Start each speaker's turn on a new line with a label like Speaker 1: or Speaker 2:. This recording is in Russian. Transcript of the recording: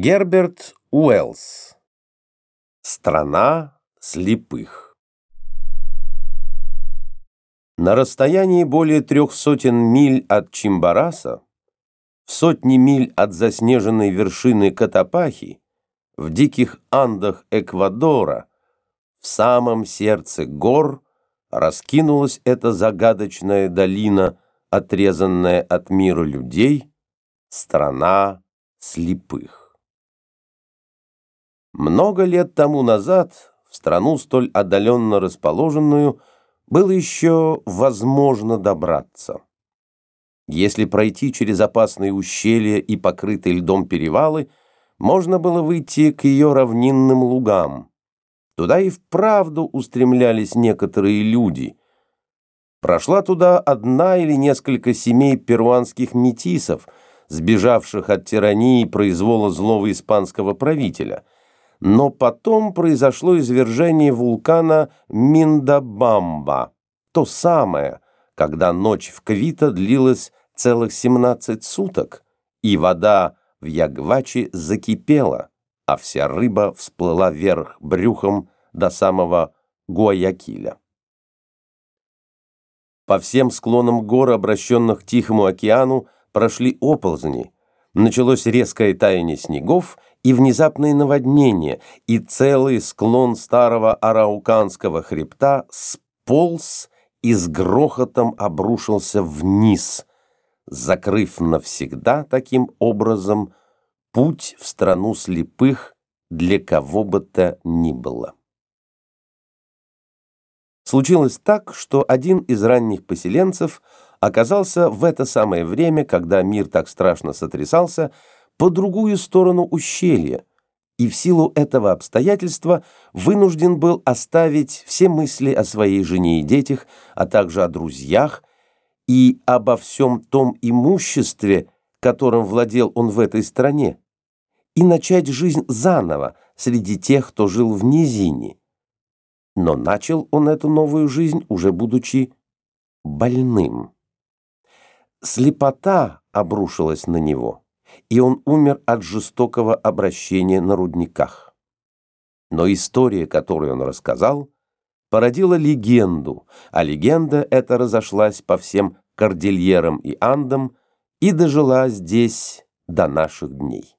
Speaker 1: Герберт Уэллс. Страна слепых. На расстоянии более трех сотен миль от Чимбараса, в сотни миль от заснеженной вершины Катапахи, в диких андах Эквадора, в самом сердце гор раскинулась эта загадочная долина, отрезанная от мира людей, страна слепых. Много лет тому назад в страну столь отдаленно расположенную было еще возможно добраться. Если пройти через опасные ущелья и покрытые льдом перевалы, можно было выйти к ее равнинным лугам. Туда и вправду устремлялись некоторые люди. Прошла туда одна или несколько семей перуанских метисов, сбежавших от тирании и произвола злого испанского правителя – но потом произошло извержение вулкана Миндабамба, то самое, когда ночь в Квита длилась целых 17 суток, и вода в Ягваче закипела, а вся рыба всплыла вверх брюхом до самого Гуаякиля. По всем склонам гор, обращенных к Тихому океану, прошли оползни, началось резкое таяние снегов и внезапное наводнение, и целый склон старого арауканского хребта сполз и с грохотом обрушился вниз, закрыв навсегда таким образом путь в страну слепых для кого бы то ни было. Случилось так, что один из ранних поселенцев оказался в это самое время, когда мир так страшно сотрясался, по другую сторону ущелья, и в силу этого обстоятельства вынужден был оставить все мысли о своей жене и детях, а также о друзьях и обо всем том имуществе, которым владел он в этой стране, и начать жизнь заново среди тех, кто жил в низине. Но начал он эту новую жизнь, уже будучи больным. Слепота обрушилась на него и он умер от жестокого обращения на рудниках. Но история, которую он рассказал, породила легенду, а легенда эта разошлась по всем кордильерам и андам и дожила здесь до наших дней.